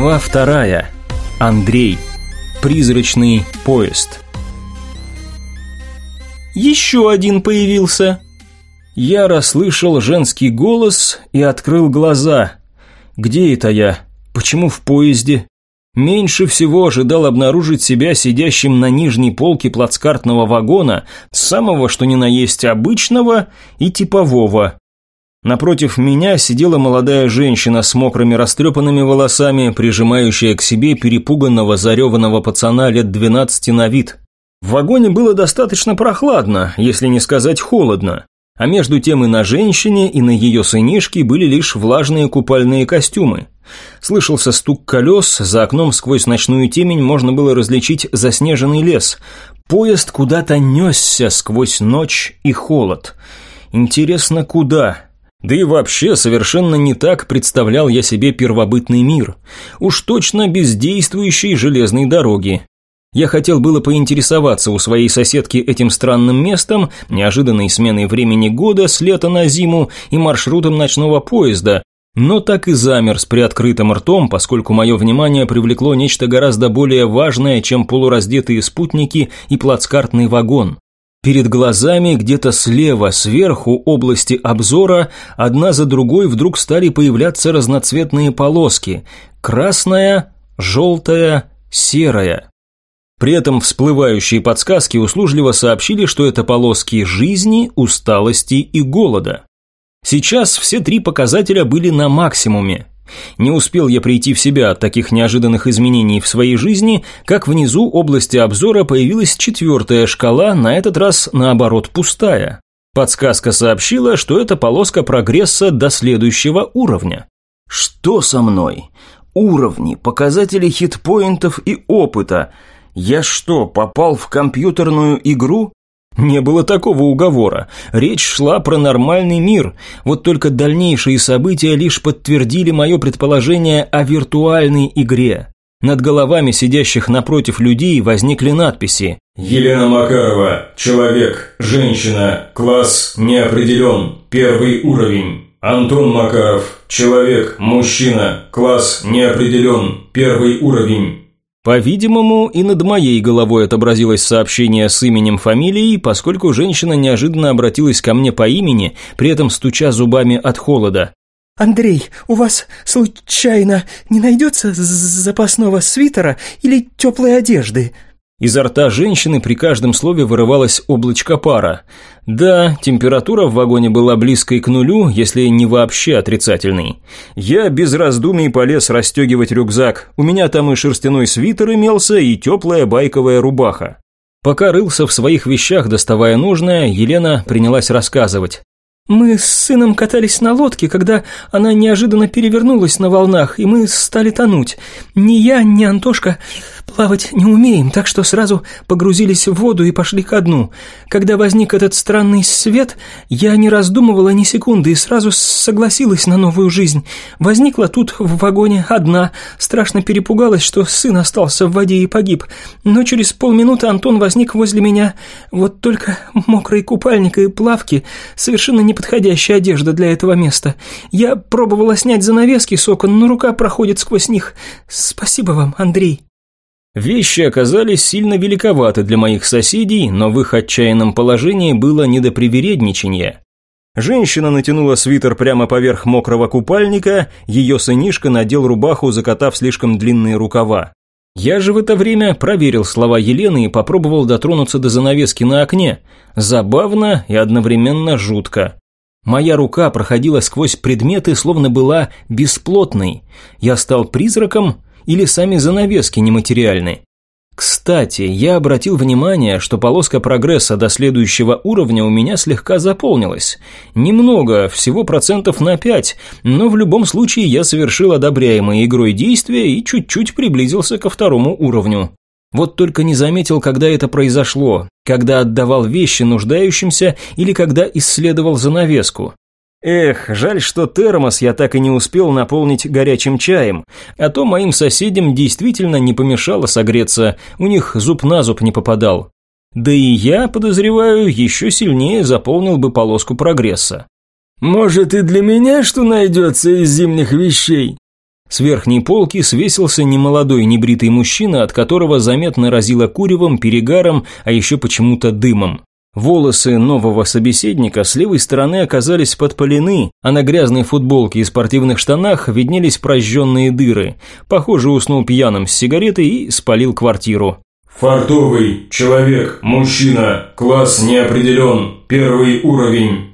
Глава вторая. Андрей. Призрачный поезд. Еще один появился. Я расслышал женский голос и открыл глаза. Где это я? Почему в поезде? Меньше всего ожидал обнаружить себя сидящим на нижней полке плацкартного вагона, самого что ни на есть обычного и типового. Напротив меня сидела молодая женщина с мокрыми растрепанными волосами, прижимающая к себе перепуганного зареванного пацана лет 12 на вид. В вагоне было достаточно прохладно, если не сказать холодно. А между тем и на женщине, и на ее сынишке были лишь влажные купальные костюмы. Слышался стук колес, за окном сквозь ночную темень можно было различить заснеженный лес. Поезд куда-то несся сквозь ночь и холод. Интересно, куда? Да и вообще, совершенно не так представлял я себе первобытный мир. Уж точно бездействующей железной дороги. Я хотел было поинтересоваться у своей соседки этим странным местом, неожиданной сменой времени года с лета на зиму и маршрутом ночного поезда, но так и замер с приоткрытым ртом, поскольку мое внимание привлекло нечто гораздо более важное, чем полураздетые спутники и плацкартный вагон. Перед глазами, где-то слева, сверху области обзора, одна за другой вдруг стали появляться разноцветные полоски – красная, желтая, серая. При этом всплывающие подсказки услужливо сообщили, что это полоски жизни, усталости и голода. Сейчас все три показателя были на максимуме. Не успел я прийти в себя от таких неожиданных изменений в своей жизни, как внизу области обзора появилась четвертая шкала, на этот раз наоборот пустая. Подсказка сообщила, что это полоска прогресса до следующего уровня. Что со мной? Уровни, показатели хитпоинтов и опыта. Я что, попал в компьютерную игру? Не было такого уговора. Речь шла про нормальный мир. Вот только дальнейшие события лишь подтвердили мое предположение о виртуальной игре. Над головами сидящих напротив людей возникли надписи «Елена Макарова, человек, женщина, класс не определен, первый уровень». Антон Макаров, человек, мужчина, класс не определен, первый уровень. По-видимому, и над моей головой отобразилось сообщение с именем фамилией, поскольку женщина неожиданно обратилась ко мне по имени, при этом стуча зубами от холода. «Андрей, у вас случайно не найдется запасного свитера или теплой одежды?» Изо рта женщины при каждом слове вырывалось облачко пара. Да, температура в вагоне была близкой к нулю, если не вообще отрицательной. Я без раздумий полез расстегивать рюкзак. У меня там и шерстяной свитер имелся, и теплая байковая рубаха. Пока рылся в своих вещах, доставая нужное, Елена принялась рассказывать. Мы с сыном катались на лодке, когда она неожиданно перевернулась на волнах, и мы стали тонуть. Ни я, ни Антошка плавать не умеем, так что сразу погрузились в воду и пошли ко дну. Когда возник этот странный свет, я не раздумывала ни секунды и сразу согласилась на новую жизнь. Возникла тут в вагоне одна, страшно перепугалась, что сын остался в воде и погиб. Но через полминуты Антон возник возле меня. Вот только мокрый купальник и плавки совершенно не неподходящая одежда для этого места. Я пробовала снять занавески с окон, но рука проходит сквозь них. Спасибо вам, Андрей». Вещи оказались сильно великоваты для моих соседей, но в их отчаянном положении было не до привередничания. Женщина натянула свитер прямо поверх мокрого купальника, ее сынишка надел рубаху, закатав слишком длинные рукава. Я же в это время проверил слова Елены и попробовал дотронуться до занавески на окне. Забавно и одновременно жутко. Моя рука проходила сквозь предметы, словно была бесплотной. Я стал призраком или сами занавески нематериальны? Кстати, я обратил внимание, что полоска прогресса до следующего уровня у меня слегка заполнилась. Немного, всего процентов на 5, но в любом случае я совершил одобряемое игрой действия и чуть-чуть приблизился ко второму уровню. Вот только не заметил, когда это произошло, когда отдавал вещи нуждающимся или когда исследовал занавеску. Эх, жаль, что термос я так и не успел наполнить горячим чаем, а то моим соседям действительно не помешало согреться, у них зуб на зуб не попадал. Да и я, подозреваю, еще сильнее заполнил бы полоску прогресса. «Может, и для меня что найдется из зимних вещей?» С верхней полки свесился немолодой небритый мужчина, от которого заметно разило куревом, перегаром, а еще почему-то дымом. Волосы нового собеседника с левой стороны оказались подпалены, а на грязной футболке и спортивных штанах виднелись прожженные дыры. Похоже, уснул пьяным с сигаретой и спалил квартиру. «Фартовый, человек, мужчина, класс не определен, первый уровень».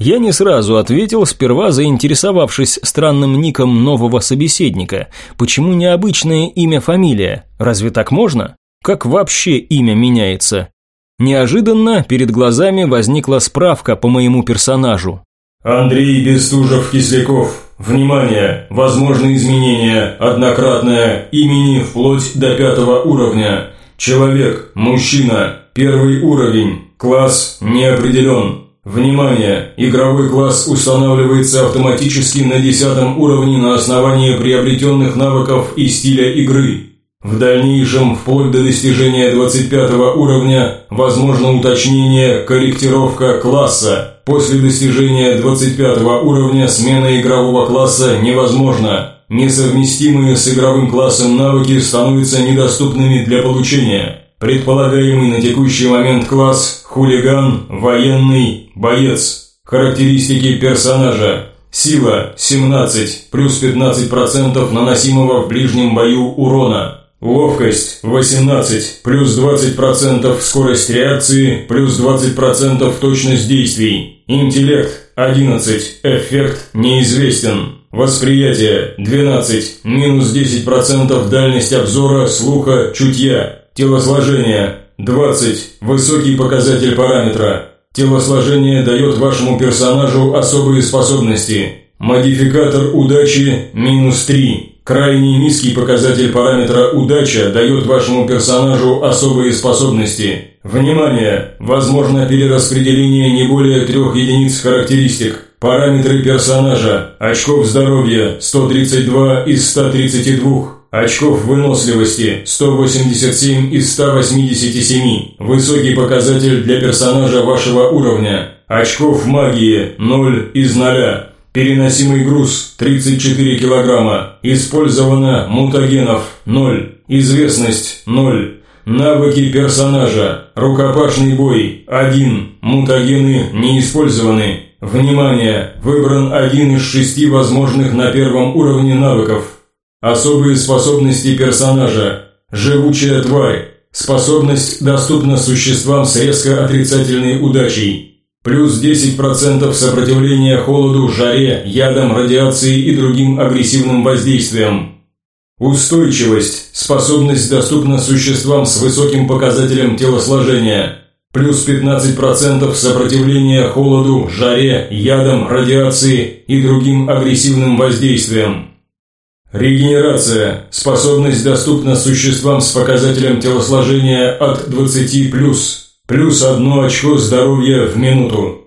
Я не сразу ответил, сперва заинтересовавшись странным ником нового собеседника. Почему необычное имя-фамилия? Разве так можно? Как вообще имя меняется? Неожиданно перед глазами возникла справка по моему персонажу. Андрей Бестужев-Кисляков. Внимание! Возможны изменения, однократное, имени вплоть до пятого уровня. Человек, мужчина, первый уровень, класс не определен. Внимание! Игровой класс устанавливается автоматически на десятом уровне на основании приобретенных навыков и стиля игры. В дальнейшем, вплоть до достижения 25 уровня, возможно уточнение, корректировка класса. После достижения 25 уровня смена игрового класса невозможна. Несовместимые с игровым классом навыки становятся недоступными для получения. Предполагаемый на текущий момент класс – хулиган, военный, боец. Характеристики персонажа. Сила – 17, плюс 15% наносимого в ближнем бою урона. Ловкость 18, плюс 20% скорость реакции, плюс 20% точность действий. Интеллект 11, эффект неизвестен. Восприятие 12, минус 10% дальность обзора, слуха, чутья. Телосложение 20, высокий показатель параметра. Телосложение дает вашему персонажу особые способности. Модификатор удачи минус 3. Крайне низкий показатель параметра «удача» дает вашему персонажу особые способности. Внимание! Возможно перераспределение не более трех единиц характеристик. Параметры персонажа. Очков здоровья – 132 из 132. Очков выносливости – 187 из 187. Высокий показатель для персонажа вашего уровня. Очков магии – 0 из 0. Переносимый груз 34 килограмма. Использовано мутагенов 0. Известность 0. Навыки персонажа. Рукопашный бой 1. Мутагены не использованы. Внимание! Выбран один из шести возможных на первом уровне навыков. Особые способности персонажа. Живучая тварь. Способность доступна существам с резко отрицательной удачей. Плюс 10% сопротивления холоду, жаре, ядам, радиации и другим агрессивным воздействиям. Устойчивость. Способность доступна существам с высоким показателем телосложения. Плюс 15% сопротивления холоду, жаре, ядам, радиации и другим агрессивным воздействиям. Регенерация. Способность доступна существам с показателем телосложения от 20+. Плюс одно очко здоровья в минуту.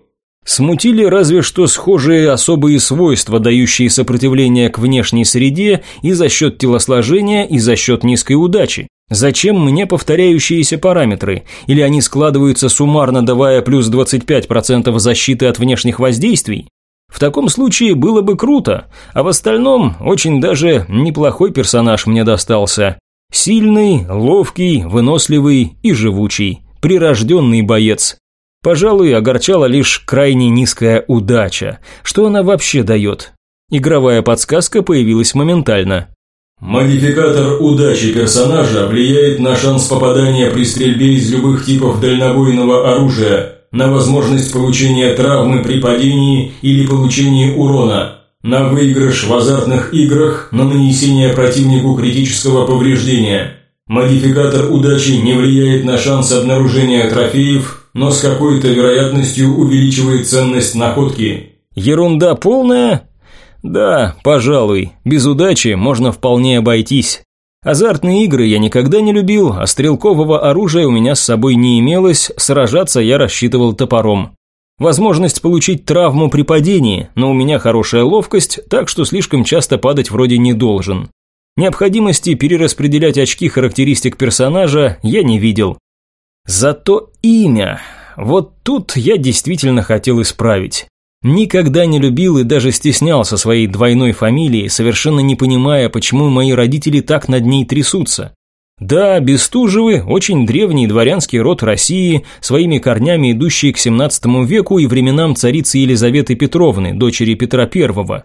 Смутили разве что схожие особые свойства, дающие сопротивление к внешней среде и за счет телосложения, и за счет низкой удачи. Зачем мне повторяющиеся параметры? Или они складываются суммарно, давая плюс 25% защиты от внешних воздействий? В таком случае было бы круто, а в остальном очень даже неплохой персонаж мне достался. Сильный, ловкий, выносливый и живучий прирожденный боец. Пожалуй, огорчала лишь крайне низкая удача. Что она вообще дает? Игровая подсказка появилась моментально. Модификатор удачи персонажа влияет на шанс попадания при стрельбе из любых типов дальнобойного оружия, на возможность получения травмы при падении или получении урона, на выигрыш в азартных играх, на нанесение противнику критического повреждения – Модификатор удачи не влияет на шанс обнаружения трофеев, но с какой-то вероятностью увеличивает ценность находки. Ерунда полная? Да, пожалуй, без удачи можно вполне обойтись. Азартные игры я никогда не любил, а стрелкового оружия у меня с собой не имелось, сражаться я рассчитывал топором. Возможность получить травму при падении, но у меня хорошая ловкость, так что слишком часто падать вроде не должен. Необходимости перераспределять очки характеристик персонажа я не видел. Зато имя. Вот тут я действительно хотел исправить. Никогда не любил и даже стеснялся своей двойной фамилии, совершенно не понимая, почему мои родители так над ней трясутся. Да, Бестужевы – очень древний дворянский род России, своими корнями идущий к XVII веку и временам царицы Елизаветы Петровны, дочери Петра I.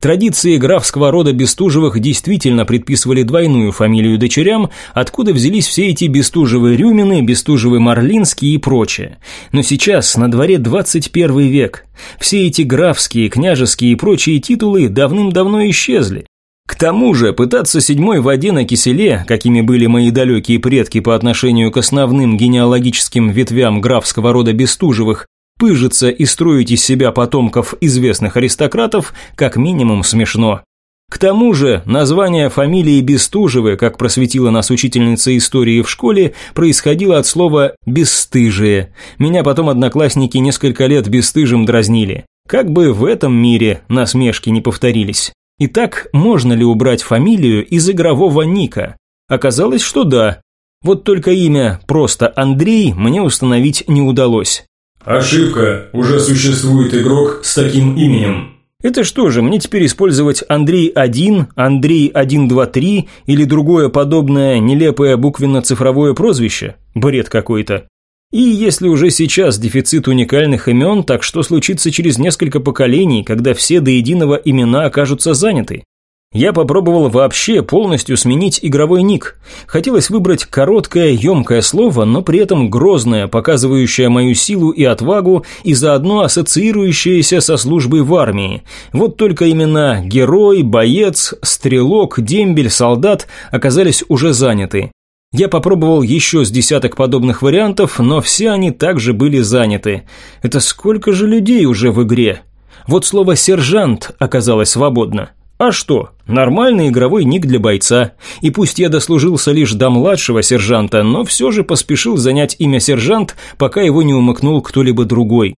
Традиции графского рода Бестужевых действительно предписывали двойную фамилию дочерям, откуда взялись все эти Бестужевы-Рюмины, Бестужевы-Марлинские и прочее. Но сейчас на дворе 21 век. Все эти графские, княжеские и прочие титулы давным-давно исчезли. К тому же, пытаться седьмой воде на киселе, какими были мои далекие предки по отношению к основным генеалогическим ветвям графского рода Бестужевых, пыжиться и строить из себя потомков известных аристократов как минимум смешно. К тому же, название фамилии Бестужевы, как просветила нас учительница истории в школе, происходило от слова «бесстыжие». Меня потом одноклассники несколько лет бесстыжим дразнили. Как бы в этом мире насмешки не повторились. Итак, можно ли убрать фамилию из игрового ника? Оказалось, что да. Вот только имя просто Андрей мне установить не удалось. Ошибка. Уже существует игрок с таким именем. Это что же, мне теперь использовать Андрей-1, Андрей-123 или другое подобное нелепое буквенно-цифровое прозвище? Бред какой-то. И если уже сейчас дефицит уникальных имен, так что случится через несколько поколений, когда все до единого имена окажутся заняты? Я попробовал вообще полностью сменить игровой ник. Хотелось выбрать короткое, емкое слово, но при этом грозное, показывающее мою силу и отвагу и заодно ассоциирующееся со службой в армии. Вот только имена герой, боец, стрелок, дембель, солдат оказались уже заняты. Я попробовал еще с десяток подобных вариантов, но все они также были заняты. Это сколько же людей уже в игре? Вот слово «сержант» оказалось свободно. А что, нормальный игровой ник для бойца. И пусть я дослужился лишь до младшего сержанта, но все же поспешил занять имя сержант, пока его не умыкнул кто-либо другой.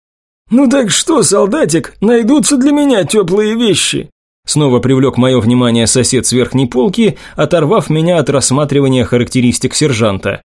«Ну так что, солдатик, найдутся для меня теплые вещи?» Снова привлек мое внимание сосед с верхней полки, оторвав меня от рассматривания характеристик сержанта.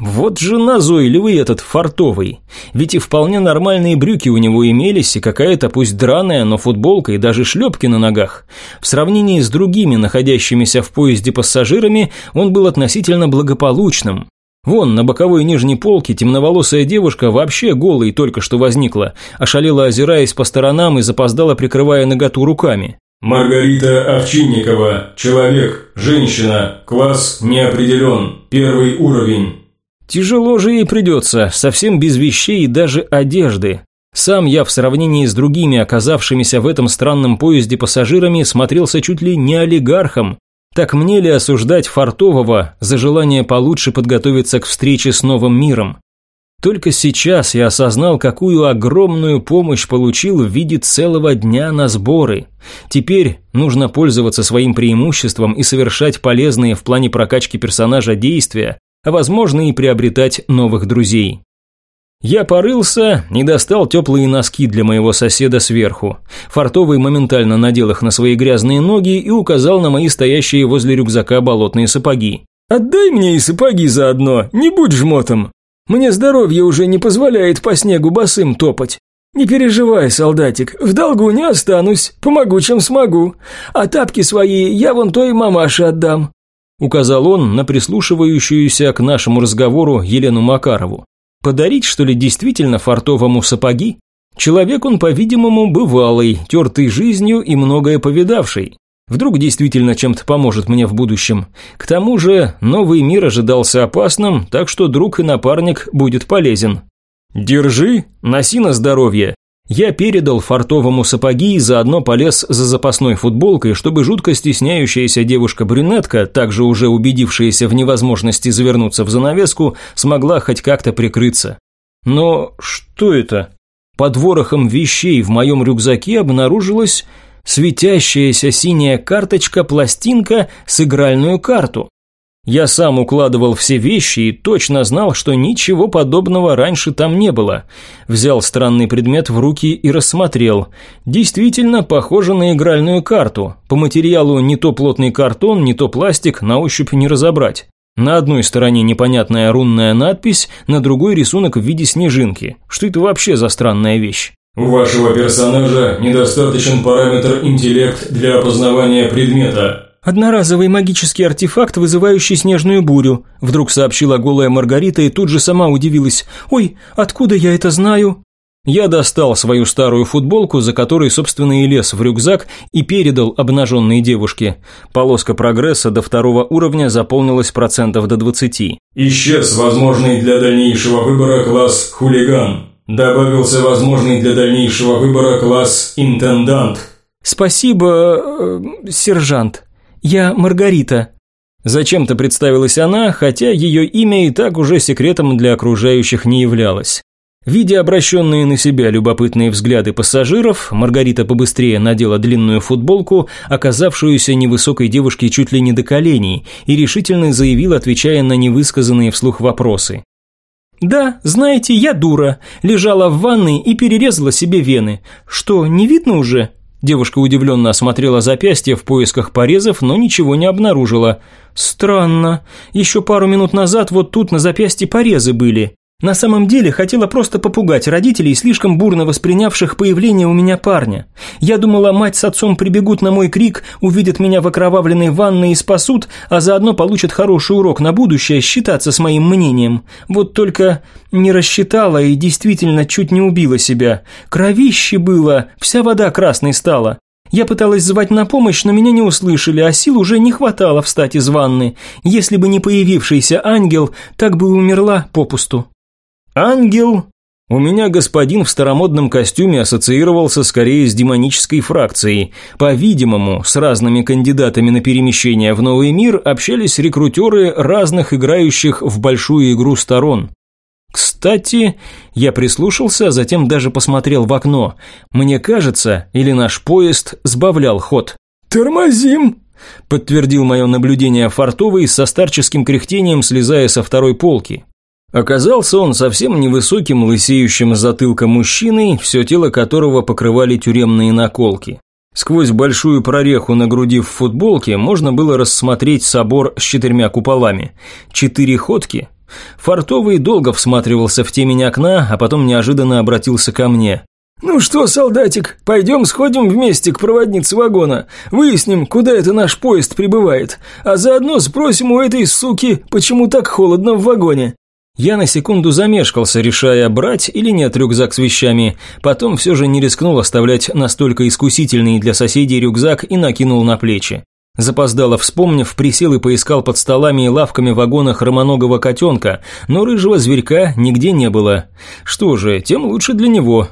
Вот же назойливый этот фартовый. Ведь и вполне нормальные брюки у него имелись, и какая-то пусть драная, но футболка и даже шлепки на ногах. В сравнении с другими находящимися в поезде пассажирами, он был относительно благополучным. Вон, на боковой нижней полке темноволосая девушка вообще голой только что возникла, ошалела озираясь по сторонам и запоздала прикрывая наготу руками. Маргарита Овчинникова, человек, женщина, класс не определен, первый уровень. Тяжело же ей придется, совсем без вещей и даже одежды. Сам я в сравнении с другими оказавшимися в этом странном поезде пассажирами смотрелся чуть ли не олигархом. Так мне ли осуждать Фартового за желание получше подготовиться к встрече с новым миром? Только сейчас я осознал, какую огромную помощь получил в виде целого дня на сборы. Теперь нужно пользоваться своим преимуществом и совершать полезные в плане прокачки персонажа действия, возможно и приобретать новых друзей. Я порылся и достал теплые носки для моего соседа сверху. Фартовый моментально надел их на свои грязные ноги и указал на мои стоящие возле рюкзака болотные сапоги. «Отдай мне и сапоги заодно, не будь жмотом. Мне здоровье уже не позволяет по снегу босым топать. Не переживай, солдатик, в долгу не останусь, помогу, чем смогу. А тапки свои я вон той мамаше отдам указал он на прислушивающуюся к нашему разговору Елену Макарову. Подарить, что ли, действительно фартовому сапоги? Человек он, по-видимому, бывалый, тертый жизнью и многое повидавший. Вдруг действительно чем-то поможет мне в будущем. К тому же, новый мир ожидался опасным, так что друг и напарник будет полезен. «Держи, носи на здоровье», я передал фартовому сапоги и заодно полез за запасной футболкой, чтобы жутко стесняющаяся девушка-брюнетка, также уже убедившаяся в невозможности завернуться в занавеску, смогла хоть как-то прикрыться. Но что это? Под ворохом вещей в моем рюкзаке обнаружилась светящаяся синяя карточка-пластинка с игральную карту. Я сам укладывал все вещи и точно знал, что ничего подобного раньше там не было. Взял странный предмет в руки и рассмотрел. Действительно похоже на игральную карту. По материалу не то плотный картон, не то пластик, на ощупь не разобрать. На одной стороне непонятная рунная надпись, на другой рисунок в виде снежинки. Что это вообще за странная вещь? У вашего персонажа недостаточен параметр интеллект для опознавания предмета. «Одноразовый магический артефакт, вызывающий снежную бурю», вдруг сообщила голая Маргарита и тут же сама удивилась. «Ой, откуда я это знаю?» Я достал свою старую футболку, за которой, собственно, и лез в рюкзак, и передал обнаженной девушке. Полоска прогресса до второго уровня заполнилась процентов до 20. Исчез возможный для дальнейшего выбора класс «Хулиган». Добавился возможный для дальнейшего выбора класс «Интендант». «Спасибо, э, сержант. Я Маргарита». Зачем-то представилась она, хотя ее имя и так уже секретом для окружающих не являлось. Видя обращенные на себя любопытные взгляды пассажиров, Маргарита побыстрее надела длинную футболку, оказавшуюся невысокой девушке чуть ли не до коленей, и решительно заявила, отвечая на невысказанные вслух вопросы. «Да, знаете, я дура. Лежала в ванной и перерезала себе вены. Что, не видно уже?» Девушка удивленно осмотрела запястье в поисках порезов, но ничего не обнаружила. «Странно. Еще пару минут назад вот тут на запястье порезы были. На самом деле хотела просто попугать родителей, слишком бурно воспринявших появление у меня парня. Я думала, мать с отцом прибегут на мой крик, увидят меня в окровавленной ванной и спасут, а заодно получат хороший урок на будущее считаться с моим мнением. Вот только не рассчитала и действительно чуть не убила себя. Кровище было, вся вода красной стала. Я пыталась звать на помощь, но меня не услышали, а сил уже не хватало встать из ванны. Если бы не появившийся ангел, так бы умерла попусту. Ангел? У меня господин в старомодном костюме ассоциировался скорее с демонической фракцией. По-видимому, с разными кандидатами на перемещение в новый мир общались рекрутеры разных играющих в большую игру сторон. Кстати, я прислушался, а затем даже посмотрел в окно. Мне кажется, или наш поезд сбавлял ход. «Тормозим!» подтвердил мое наблюдение фартовый со старческим кряхтением, слезая со второй полки. Оказался он совсем невысоким, лысеющим затылком мужчиной, все тело которого покрывали тюремные наколки. Сквозь большую прореху на груди в футболке можно было рассмотреть собор с четырьмя куполами. Четыре ходки. Фартовый долго всматривался в темень окна, а потом неожиданно обратился ко мне. «Ну что, солдатик, пойдем сходим вместе к проводнице вагона, выясним, куда это наш поезд прибывает, а заодно спросим у этой суки, почему так холодно в вагоне». Я на секунду замешкался, решая, брать или нет рюкзак с вещами, потом все же не рискнул оставлять настолько искусительный для соседей рюкзак и накинул на плечи. Запоздало вспомнив, присел и поискал под столами и лавками вагона хромоногого котенка, но рыжего зверька нигде не было. Что же, тем лучше для него.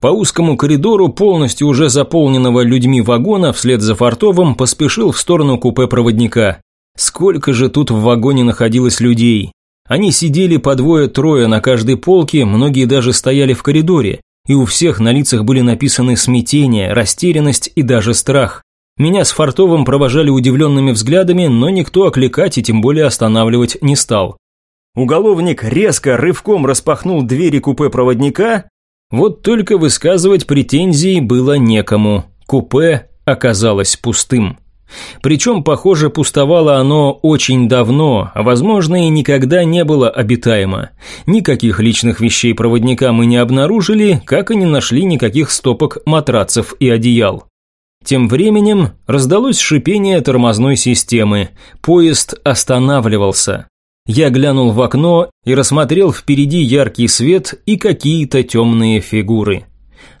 По узкому коридору, полностью уже заполненного людьми вагона, вслед за фартовым, поспешил в сторону купе проводника. Сколько же тут в вагоне находилось людей? Они сидели по двое-трое на каждой полке, многие даже стояли в коридоре, и у всех на лицах были написаны смятение, растерянность и даже страх. Меня с Фартовым провожали удивленными взглядами, но никто окликать и тем более останавливать не стал. Уголовник резко рывком распахнул двери купе проводника, вот только высказывать претензии было некому. Купе оказалось пустым. Причем, похоже, пустовало оно очень давно, а, возможно, и никогда не было обитаемо. Никаких личных вещей проводника мы не обнаружили, как и не нашли никаких стопок матрацев и одеял. Тем временем раздалось шипение тормозной системы. Поезд останавливался. Я глянул в окно и рассмотрел впереди яркий свет и какие-то темные фигуры.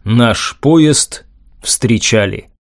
Наш поезд встречали.